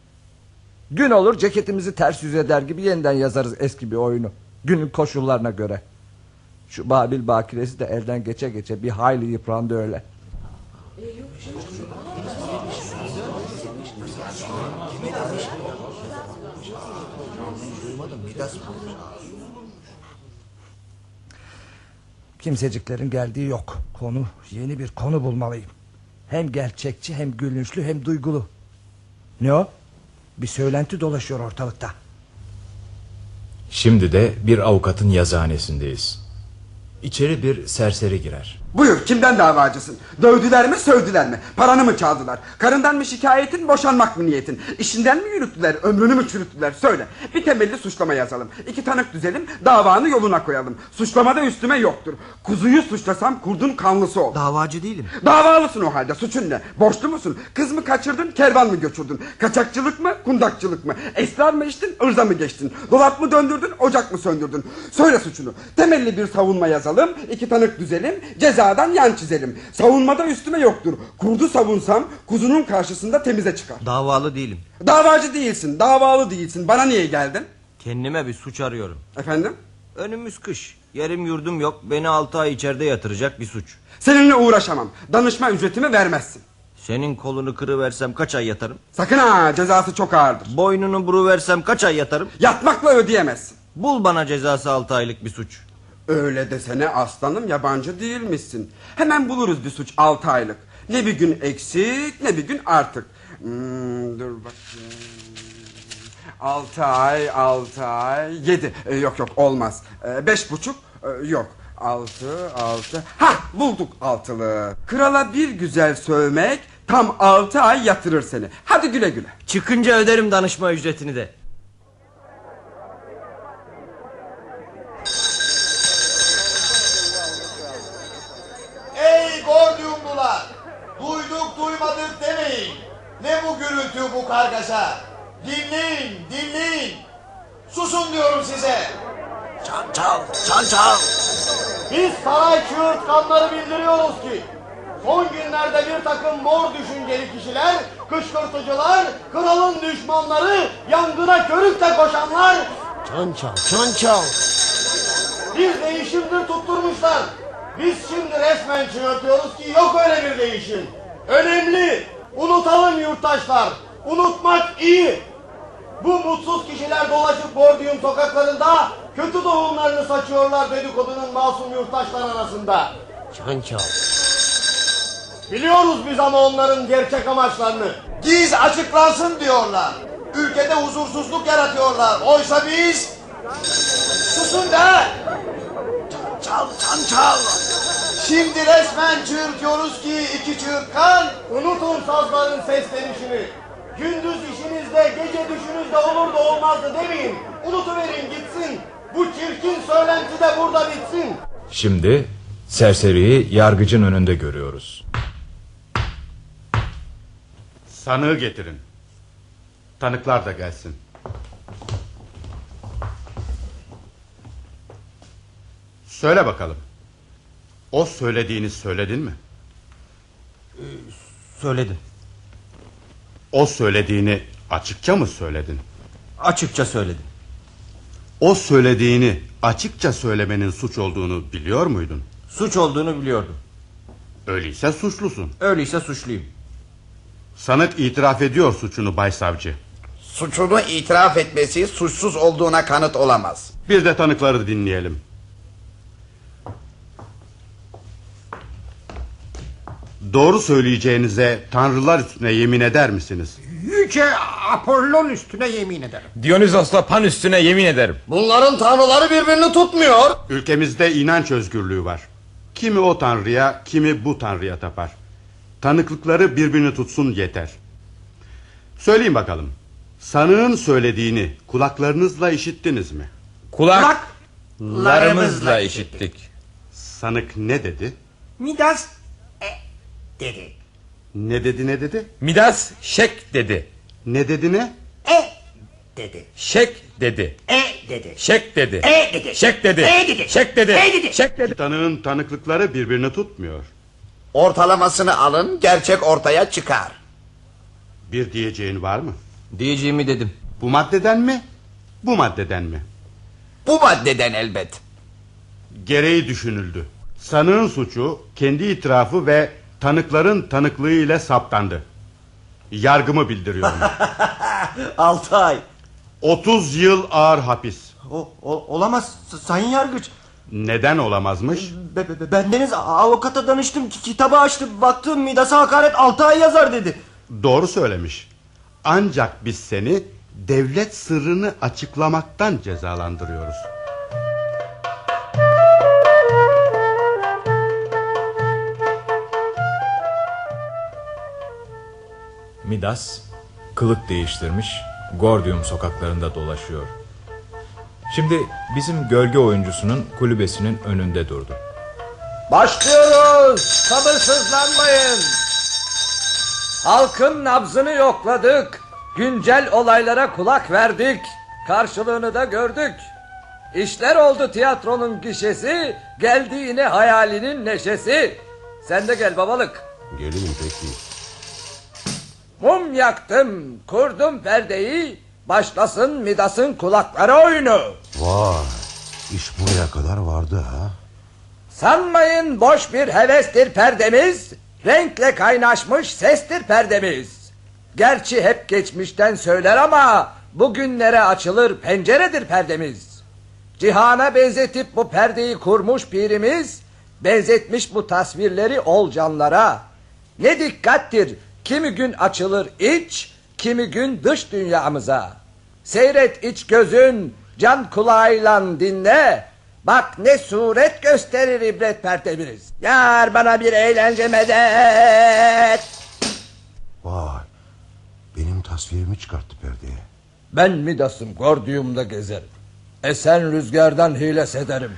Gün olur ceketimizi ters yüz eder gibi yeniden yazarız eski bir oyunu. Günün koşullarına göre. Şu Babil bakiresi de elden geçe geçe bir hayli yıprandı öyle. Kimseciklerin geldiği yok. Konu yeni bir konu bulmalıyım. Hem gerçekçi hem gülünçlü hem duygulu. Ne o? Bir söylenti dolaşıyor ortalıkta. Şimdi de bir avukatın yazıhanesindeyiz. İçeri bir serseri girer. Buyur kimden davacısın? Dövdüler mi sövdüler mi? Paranı mı çaldılar? Karından mı şikayetin boşanmak mı niyetin? İşinden mi yürüttüler ömrünü mü çürüttüler? Söyle bir temelli suçlama yazalım. İki tanık düzelim davanı yoluna koyalım. Suçlamada üstüme yoktur. Kuzuyu suçlasam kurdun kanlısı ol. Davacı değilim. Davalısın o halde suçun ne? Borçlu musun? Kız mı kaçırdın kervan mı götürdün? Kaçakçılık mı kundakçılık mı? Esrar mı içtin ırza mı geçtin? Dolap mı döndürdün ocak mı söndürdün? Söyle suçunu. Temelli bir savunma yazalım. iki tanık düzelim. Cezadan yan çizelim. Savunmada üstüme yoktur. Kurdu savunsam kuzunun karşısında temize çıkar. Davalı değilim. Davacı değilsin davalı değilsin. Bana niye geldin? Kendime bir suç arıyorum. Efendim? Önümüz kış. Yerim yurdum yok. Beni altı ay içeride yatıracak bir suç. Seninle uğraşamam. Danışma ücretimi vermezsin. Senin kolunu kırıversem kaç ay yatarım? Sakın ha cezası çok ağırdır. Boynunu buruversem kaç ay yatarım? Yatmakla ödeyemezsin. Bul bana cezası altı aylık bir suç. Öyle desene aslanım yabancı değilmişsin. Hemen buluruz bir suç altı aylık. Ne bir gün eksik ne bir gün artık. Hmm, dur bakayım. Altı ay, altı ay, yedi. Ee, yok yok olmaz. Ee, beş buçuk, ee, yok. Altı, altı. Ha bulduk altılı. Krala bir güzel sövmek tam altı ay yatırır seni. Hadi güle güle. Çıkınca öderim danışma ücretini de. Ey Gordiumlular! Duyduk duymadık demeyin. Ne bu gürültü bu kargaşa? Dinleyin, dinleyin. Susun diyorum size. Çan çal, çan çal. Biz saray çığırtkanları bildiriyoruz ki son günlerde bir takım mor düşünceli kişiler, kışkırtıcılar, kralın düşmanları, yangına körükle koşanlar Çan çal, çan çal. bir değişimdir tutturmuşlar. Biz şimdi resmen çığırtıyoruz ki yok öyle bir değişim. Önemli. Unutalım yurttaşlar. Unutmak iyi. Bu mutsuz kişiler dolaşıp Bordium sokaklarında kötü tohumlarını saçıyorlar dedikodunun masum yurttaşlar arasında. Çan çal. Biliyoruz biz ama onların gerçek amaçlarını. Giz açıklansın diyorlar. Ülkede huzursuzluk yaratıyorlar. Oysa biz... Susun be! Çal çal çal. Şimdi resmen çığırtıyoruz ki iki çığırtkan unutun sazların seslenişini. Gündüz işinizde gece düşünüzde olur da olmazdı demeyin. Unutuverin gitsin. Bu çirkin söylenti de burada bitsin. Şimdi serseriyi yargıcın önünde görüyoruz. Sanığı getirin. Tanıklar da gelsin. Söyle bakalım. O söylediğini söyledin mi? Söyledim. O söylediğini açıkça mı söyledin? Açıkça söyledim. O söylediğini açıkça söylemenin suç olduğunu biliyor muydun? Suç olduğunu biliyordum. Öyleyse suçlusun. Öyleyse suçluyum. Sanık itiraf ediyor suçunu Baysavcı. Suçunu itiraf etmesi suçsuz olduğuna kanıt olamaz. Bir de tanıkları dinleyelim. Doğru söyleyeceğinize tanrılar üstüne yemin eder misiniz? Yüce Apollon üstüne yemin ederim. Dionysos'la Pan üstüne yemin ederim. Bunların tanrıları birbirini tutmuyor. Ülkemizde inanç özgürlüğü var. Kimi o tanrıya, kimi bu tanrıya tapar. Tanıklıkları birbirini tutsun yeter. Söyleyin bakalım. Sanığın söylediğini kulaklarınızla işittiniz mi? Kulaklarımızla işittik. Sanık ne dedi? Midas dedi. Ne dedi ne dedi? Midas şek dedi. Ne dedi ne? E dedi. Şek dedi. E dedi. Şek dedi. E dedi. Şek dedi. E dedi. Şek dedi. E dedi. Şek dedi. Tanığın tanıklıkları birbirini tutmuyor. Ortalamasını alın gerçek ortaya çıkar. Bir diyeceğin var mı? Diyeceğimi dedim. Bu maddeden mi? Bu maddeden mi? Bu maddeden elbet. Gereği düşünüldü. Sanığın suçu kendi itirafı ve tanıkların tanıklığı ile saptandı. Yargımı bildiriyorum. (laughs) Altı ay. 30 yıl ağır hapis. O, o- olamaz sayın yargıç. Neden olamazmış? Be, be- be- bendeniz avukata danıştım ki kitabı açtım baktım Midas'a hakaret altı ay yazar dedi. Doğru söylemiş. Ancak biz seni devlet sırrını açıklamaktan cezalandırıyoruz. Midas kılık değiştirmiş Gordium sokaklarında dolaşıyor. Şimdi bizim gölge oyuncusunun kulübesinin önünde durdu. Başlıyoruz. Sabırsızlanmayın. Halkın nabzını yokladık. Güncel olaylara kulak verdik. Karşılığını da gördük. İşler oldu tiyatronun gişesi. Geldi yine hayalinin neşesi. Sen de gel babalık. Gelinim peki. Mum yaktım, kurdum perdeyi. Başlasın Midas'ın kulakları oyunu. Vay iş buraya kadar vardı ha. Sanmayın boş bir hevestir perdemiz. Renkle kaynaşmış sestir perdemiz. Gerçi hep geçmişten söyler ama bugünlere açılır penceredir perdemiz. Cihana benzetip bu perdeyi kurmuş pirimiz, benzetmiş bu tasvirleri olcanlara. Ne dikkattir, kimi gün açılır iç, kimi gün dış dünyamıza. Seyret iç gözün, can kulağıyla dinle. Bak ne suret gösterir ibret perdemiz. Yar bana bir eğlence medet. Vay benim tasvirimi çıkarttı perdeye. Ben Midas'ım Gordium'da gezerim. Esen rüzgardan hile sederim.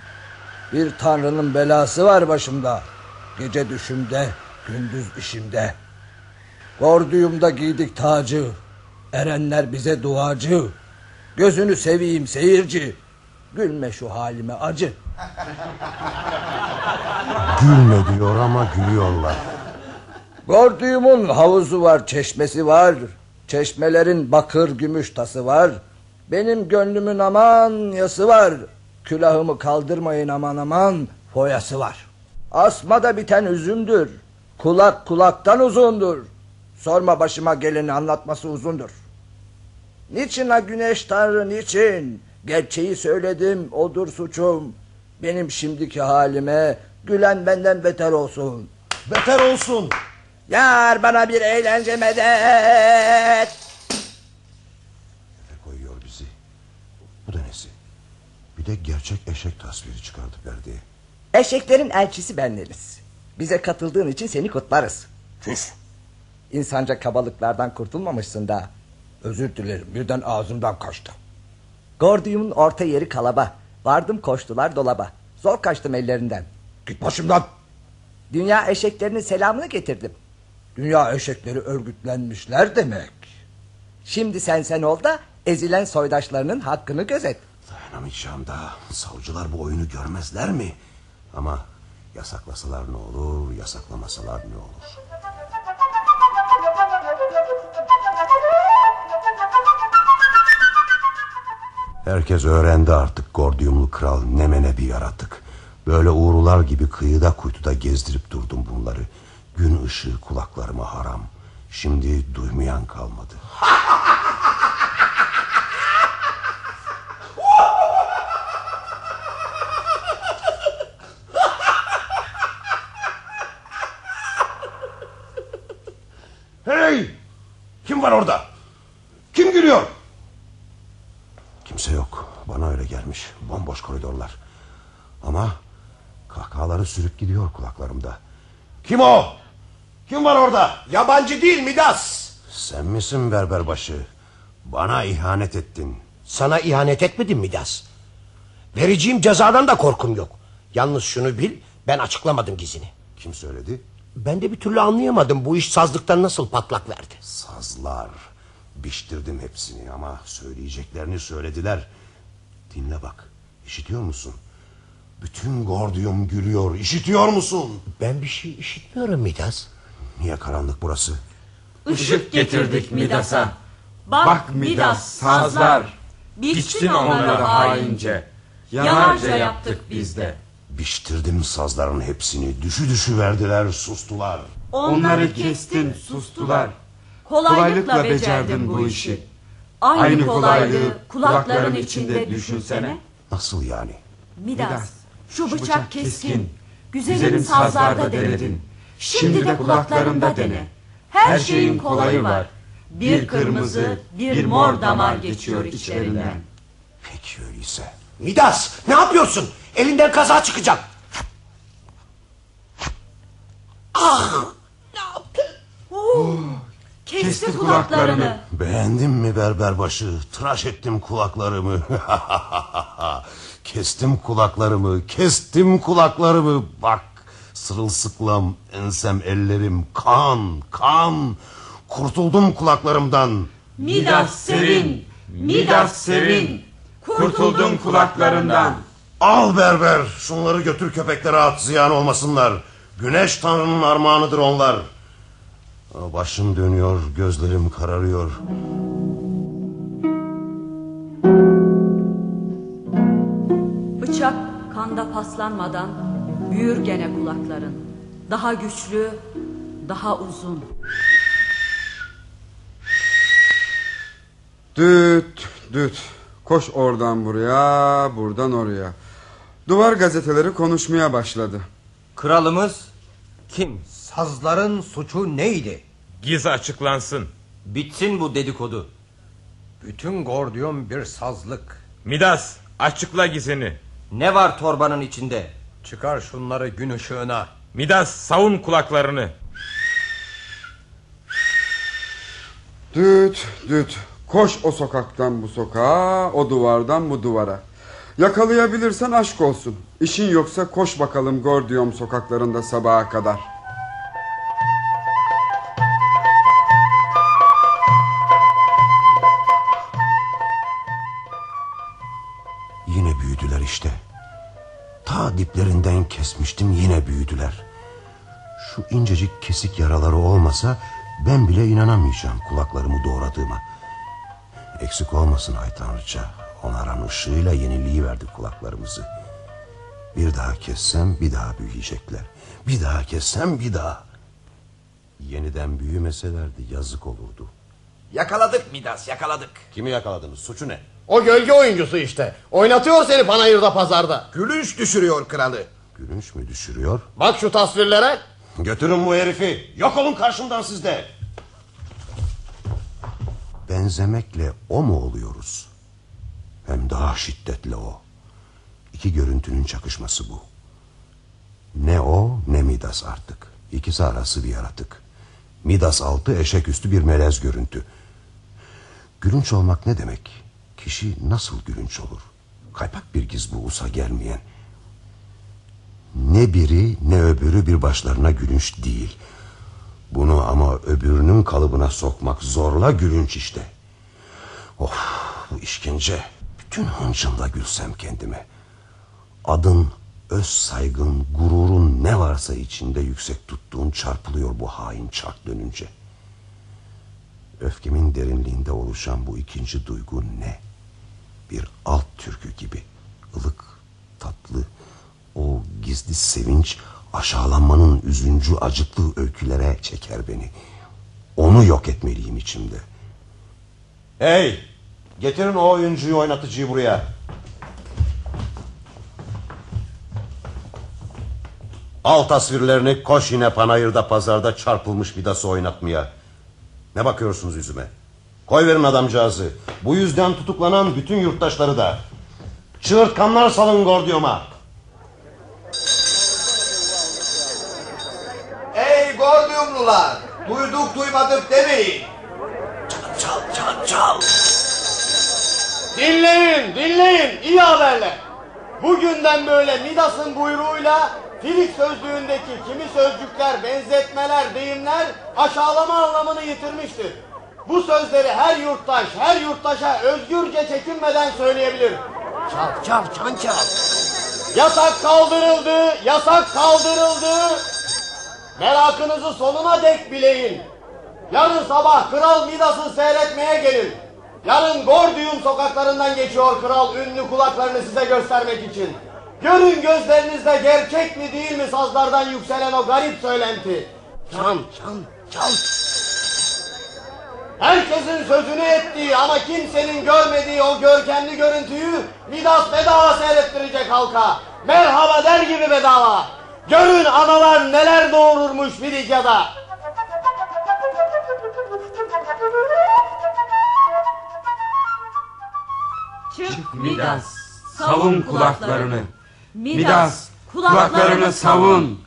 Bir tanrının belası var başımda. Gece düşümde, gündüz işimde. Gordium'da giydik tacı. Erenler bize duacı. Gözünü seveyim seyirci. Gülme şu halime acı. (laughs) Gülme diyor ama gülüyorlar. Gordium'un havuzu var, çeşmesi var. Çeşmelerin bakır gümüş tası var. Benim gönlümün aman yası var. Külahımı kaldırmayın aman aman foyası var. Asmada biten üzümdür. Kulak kulaktan uzundur. Sorma başıma geleni anlatması uzundur. Niçin ha güneş tanrı niçin? Gerçeği söyledim odur suçum. Benim şimdiki halime gülen benden beter olsun. Beter olsun. Yar bana bir eğlence medet. Ne koyuyor bizi? Bu da nesi? Bir de gerçek eşek tasviri çıkardı perdeye. Eşeklerin elçisi bendeniz. Bize katıldığın için seni kutlarız. Füş. İnsanca kabalıklardan kurtulmamışsın da. Özür dilerim birden ağzımdan kaçtı. Gordium'un orta yeri kalaba. Vardım koştular dolaba. Zor kaçtım ellerinden. Git başımdan. Dünya eşeklerinin selamını getirdim. Dünya eşekleri örgütlenmişler demek. Şimdi sen sen ol da ezilen soydaşlarının hakkını gözet. Dayanamayacağım da savcılar bu oyunu görmezler mi? Ama yasaklasalar ne olur, yasaklamasalar ne olur? Herkes öğrendi artık Gordiumlu kral Nemene bir yaratık. Böyle uğrular gibi kıyıda kuytuda gezdirip durdum bunları. Gün ışığı kulaklarıma haram. Şimdi duymayan kalmadı. Hey! Kim var orada? Kim gülüyor? Kimse yok. Bana öyle gelmiş. Bomboş koridorlar. Ama kahkahaları sürüp gidiyor kulaklarımda. Kim o? Kim var orada? Yabancı değil Midas. Sen misin berberbaşı? Bana ihanet ettin. Sana ihanet etmedim Midas. Vereceğim cezadan da korkum yok. Yalnız şunu bil ben açıklamadım gizini. Kim söyledi? Ben de bir türlü anlayamadım bu iş sazlıktan nasıl patlak verdi. Sazlar. Biçtirdim hepsini ama söyleyeceklerini söylediler. Dinle bak. İşitiyor musun? Bütün Gordium gülüyor. İşitiyor musun? Ben bir şey işitmiyorum Midas. Niye karanlık burası? Işık getirdik Midas'a. Bak Midas sazlar. Biçtin onları haince. Yanarca yaptık biz de. Biçtirdim sazların hepsini. Düşü düşü verdiler sustular. Onları kestin sustular. Kolaylıkla becerdin bu işi. Aynı kolaylığı kulakların içinde düşünsene. Nasıl yani? Midas, şu bıçak keskin, güzelim sazlarda denedin. Şimdi de kulaklarında dene. Her şeyin kolayı var. Bir kırmızı, bir mor damar geçiyor içlerinden. Peki öyleyse. Midas ne yapıyorsun? Elinden kaza çıkacak. Ah! Oh, kesti kulaklarını. Beğendin mi berberbaşı? Tıraş ettim kulaklarımı. (laughs) kestim kulaklarımı, kestim kulaklarımı. Bak sırılsıklam, ensem ellerim, kan, kan. Kurtuldum kulaklarımdan. Midas sevin, Midas sevin. Kurtuldum kulaklarından. Al berber, şunları götür köpeklere at, ziyan olmasınlar. Güneş tanrının armağanıdır onlar. Başım dönüyor, gözlerim kararıyor. Bıçak kanda paslanmadan büyür gene kulakların. Daha güçlü, daha uzun. Düt düt. Koş oradan buraya, buradan oraya. Duvar gazeteleri konuşmaya başladı. Kralımız kim? Sazların suçu neydi? Giz açıklansın. Bitsin bu dedikodu. Bütün Gordiyon bir sazlık. Midas açıkla gizini. Ne var torbanın içinde? Çıkar şunları gün ışığına. Midas savun kulaklarını. Düt düt. Koş o sokaktan bu sokağa, o duvardan bu duvara. Yakalayabilirsen aşk olsun. İşin yoksa koş bakalım Gordiyon sokaklarında sabaha kadar. Ta diplerinden kesmiştim yine büyüdüler. Şu incecik kesik yaraları olmasa ben bile inanamayacağım kulaklarımı doğradığıma. Eksik olmasın ay tanrıça. Onaran ışığıyla yeniliği verdi kulaklarımızı. Bir daha kessem bir daha büyüyecekler. Bir daha kessem bir daha. Yeniden büyümeselerdi yazık olurdu. Yakaladık Midas yakaladık. Kimi yakaladınız? Suçu ne? O gölge oyuncusu işte. Oynatıyor seni panayırda pazarda. Gülünç düşürüyor kralı. Gülünç mü düşürüyor? Bak şu tasvirlere. Götürün bu herifi. Yok olun karşımdan sizde. Benzemekle o mu oluyoruz? Hem daha şiddetli o. İki görüntünün çakışması bu. Ne o ne Midas artık. İkisi arası bir yaratık. Midas altı eşek üstü bir melez görüntü. Gülünç olmak ne demek? Kişi nasıl gülünç olur? Kaypak bir giz bu usa gelmeyen. Ne biri ne öbürü bir başlarına gülünç değil. Bunu ama öbürünün kalıbına sokmak zorla gülünç işte. Of bu işkence. Bütün hıncımla gülsem kendime. Adın, öz saygın, gururun ne varsa içinde yüksek tuttuğun çarpılıyor bu hain çark dönünce. Öfkemin derinliğinde oluşan bu ikinci duygu ne? Bir alt türkü gibi. ılık, tatlı, o gizli sevinç aşağılanmanın üzüncü acıklı öykülere çeker beni. Onu yok etmeliyim içimde. Hey! Getirin o oyuncuyu oynatıcıyı buraya. Al tasvirlerini koş yine panayırda pazarda çarpılmış vidası oynatmaya. Ne bakıyorsunuz yüzüme? Koy verin adamcağızı. Bu yüzden tutuklanan bütün yurttaşları da. Çığırtkanlar salın Gordiyom'a. Ey Gordiyumlular. Duyduk duymadık demeyin. Çal çal çal. Dinleyin, dinleyin. İyi haberler. Bugünden böyle Midas'ın buyruğuyla Filik sözlüğündeki kimi sözcükler, benzetmeler, deyimler aşağılama anlamını yitirmiştir. Bu sözleri her yurttaş, her yurttaşa özgürce çekinmeden söyleyebilir. Çal, çal, çan çal. Yasak kaldırıldı, yasak kaldırıldı. Merakınızı sonuna dek bileyin. Yarın sabah Kral Midas'ı seyretmeye gelin. Yarın Gordium sokaklarından geçiyor kral ünlü kulaklarını size göstermek için. Görün gözlerinizde gerçek mi değil mi sazlardan yükselen o garip söylenti. Çan, çan, çal. Herkesin sözünü ettiği ama kimsenin görmediği o görkemli görüntüyü Midas bedava seyrettirecek halka. Merhaba der gibi bedava. Görün analar neler doğururmuş Filikya'da. Çık Midas, savun kulaklarını. Midas, kulaklarını savun.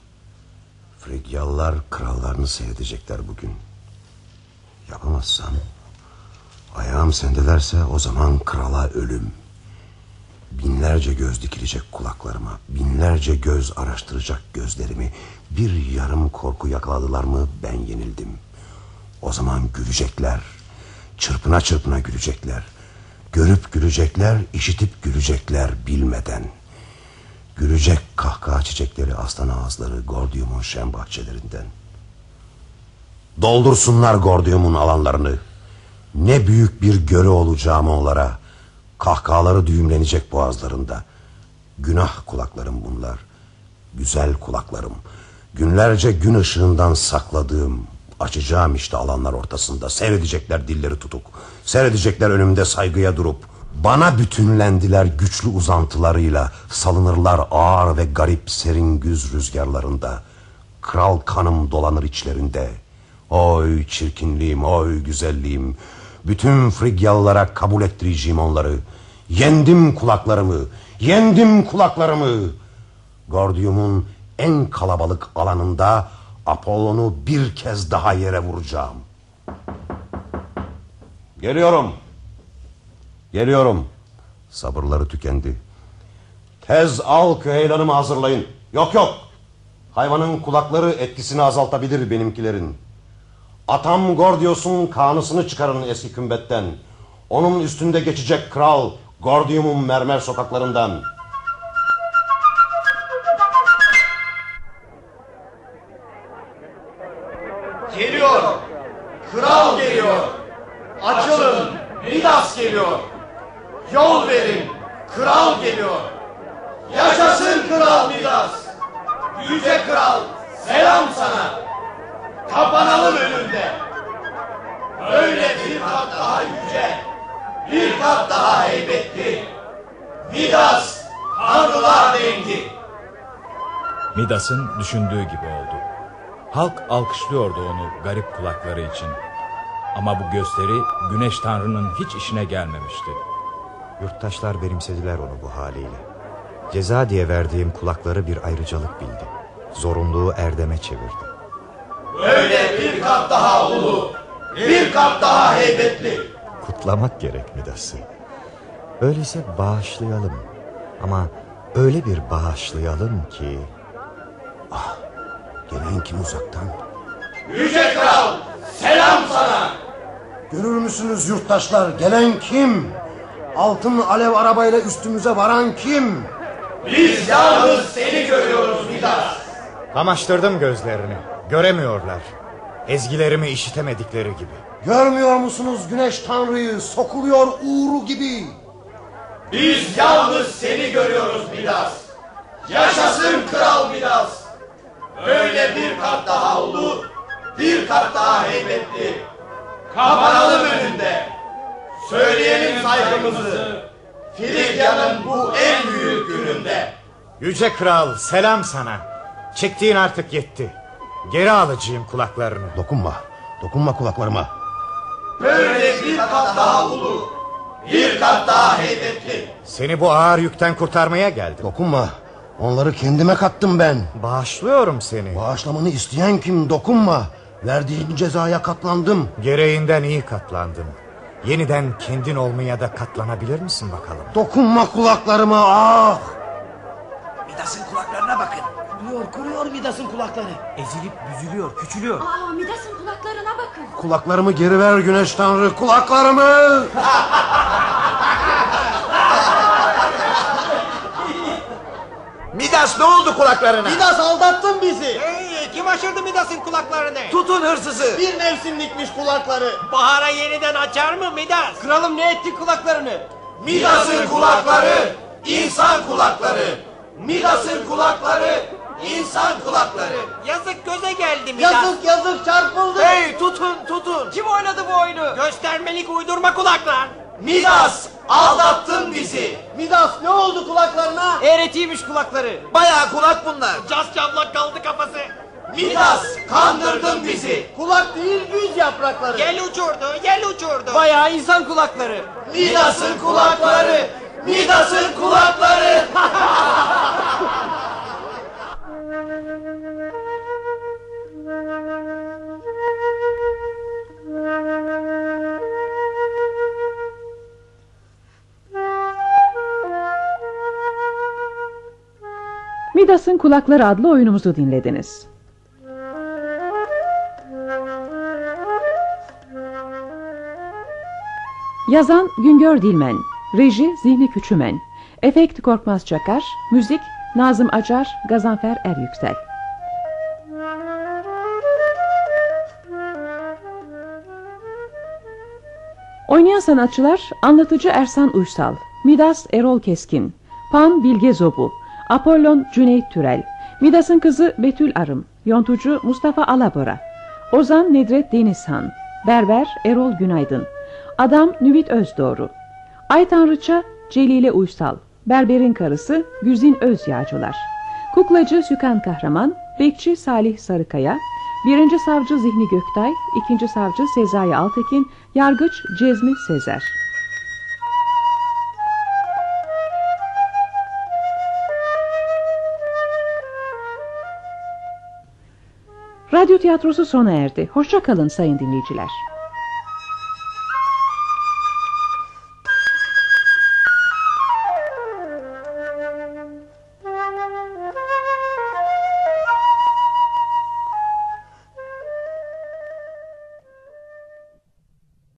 Frigyalılar krallarını seyredecekler bugün. Yapamazsam ayağım sendelerse o zaman krala ölüm. Binlerce göz dikilecek kulaklarıma, binlerce göz araştıracak gözlerimi. Bir yarım korku yakaladılar mı ben yenildim. O zaman gülecekler, çırpına çırpına gülecekler. Görüp gülecekler, işitip gülecekler bilmeden. Gülecek kahkaha çiçekleri aslan ağızları Gordium'un şen bahçelerinden. Doldursunlar Gordium'un alanlarını. Ne büyük bir göre olacağım onlara. Kahkahaları düğümlenecek boğazlarında. Günah kulaklarım bunlar. Güzel kulaklarım. Günlerce gün ışığından sakladığım, açacağım işte alanlar ortasında. Seyredecekler dilleri tutuk. Seyredecekler önümde saygıya durup. Bana bütünlendiler güçlü uzantılarıyla. Salınırlar ağır ve garip serin güz rüzgarlarında. Kral kanım dolanır içlerinde. Oy çirkinliğim, oy güzelliğim. Bütün Frigyalılara kabul ettireceğim onları. Yendim kulaklarımı, yendim kulaklarımı. Gordium'un en kalabalık alanında Apollon'u bir kez daha yere vuracağım. Geliyorum. Geliyorum. Sabırları tükendi. Tez al köylanımı hazırlayın. Yok yok. Hayvanın kulakları etkisini azaltabilir benimkilerin. Atam Gordios'un kanısını çıkarın eski kümbetten. Onun üstünde geçecek kral Gordium'un mermer sokaklarından. Geliyor. Kral geliyor. Açılın. Midas geliyor. Yol verin. Kral geliyor. Yaşasın Kral Midas. Yüce Kral selam sana. Kapanalım önünde. Öyle bir kat daha yüce. Bir kat daha heybetli. Midas tanrılar dengi. Midas'ın düşündüğü gibi oldu. Halk alkışlıyordu onu garip kulakları için. Ama bu gösteri Güneş Tanrı'nın hiç işine gelmemişti. Yurttaşlar benimsediler onu bu haliyle. Ceza diye verdiğim kulakları bir ayrıcalık bildi. Zorunluluğu erdeme çevirdi. Öyle bir kat daha ulu. Bir kat daha heybetli. Kutlamak gerek Midas'ı. Öyleyse bağışlayalım. Ama öyle bir bağışlayalım ki... Ah, gelen kim uzaktan? Yüce Kral selam sana. Görür müsünüz yurttaşlar gelen kim? Altın alev arabayla üstümüze varan kim? Biz yalnız seni görüyoruz Midas. Kamaştırdım gözlerini. Göremiyorlar. Ezgilerimi işitemedikleri gibi. Görmüyor musunuz güneş tanrıyı sokuluyor uğru gibi? Biz yalnız seni görüyoruz Midas. Yaşasın Kral Midas. Öyle bir kat daha ulu, bir kat daha heybetli. Kapanalım önünde. Söyleyelim saygımızı. Frigya'nın bu en büyük gününde. Yüce kral selam sana. Çektiğin artık yetti. Geri alacağım kulaklarını. Dokunma. Dokunma kulaklarıma. Böyle bir kat daha ulu, bir kat daha heybetli. Seni bu ağır yükten kurtarmaya geldim. Dokunma. Onları kendime kattım ben. Bağışlıyorum seni. Bağışlamanı isteyen kim? Dokunma. Verdiğin cezaya katlandım. Gereğinden iyi katlandın. Yeniden kendin olmaya da katlanabilir misin bakalım? Dokunma kulaklarıma ah! Midas'ın kulaklarına bakın. Kuruyor kuruyor Midas'ın kulakları. Ezilip büzülüyor küçülüyor. Aa Midas'ın kulaklarına bakın. Kulaklarımı geri ver güneş tanrı kulaklarımı! (laughs) Midas ne oldu kulaklarına? Midas aldattın bizi. Hey, kim aşırdı Midas'ın kulaklarını? Tutun hırsızı. Bir mevsimlikmiş kulakları. Bahara yeniden açar mı Midas? Kralım ne etti kulaklarını? Midas'ın kulakları, insan kulakları. Midas'ın kulakları, insan kulakları. Yazık göze geldi Midas. Yazık yazık çarpıldı. Hey tutun tutun. Kim oynadı bu oyunu? Göstermelik uydurma kulaklar. Midas aldattın bizi. Midas ne oldu kulaklarına? Eğretiymiş kulakları. Bayağı kulak bunlar. Cas çaplak kaldı kafası. Midas kandırdın bizi. Kulak değil güz yaprakları. Gel uçurdu, gel uçurdu. Bayağı insan kulakları. Midas'ın kulakları, Midas'ın kulakları. (laughs) Midas'ın Kulakları adlı oyunumuzu dinlediniz. Yazan Güngör Dilmen, Reji Zihni Küçümen, Efekt Korkmaz Çakar, Müzik Nazım Acar, Gazanfer Eryüksel. Oynayan sanatçılar Anlatıcı Ersan Uysal, Midas Erol Keskin, Pan Bilge Zobu, Apollon Cüneyt Türel, Midas'ın kızı Betül Arım, Yontucu Mustafa Alabora, Ozan Nedret Denizhan, Berber Erol Günaydın, Adam Nüvit Özdoğru, Ay Tanrıça Celile Uysal, Berberin karısı Güzin Özyağcılar, Kuklacı Sükan Kahraman, Bekçi Salih Sarıkaya, Birinci Savcı Zihni Göktay, ikinci Savcı Sezai Altekin, Yargıç Cezmi Sezer. Radyo tiyatrosu sona erdi. Hoşça kalın sayın dinleyiciler.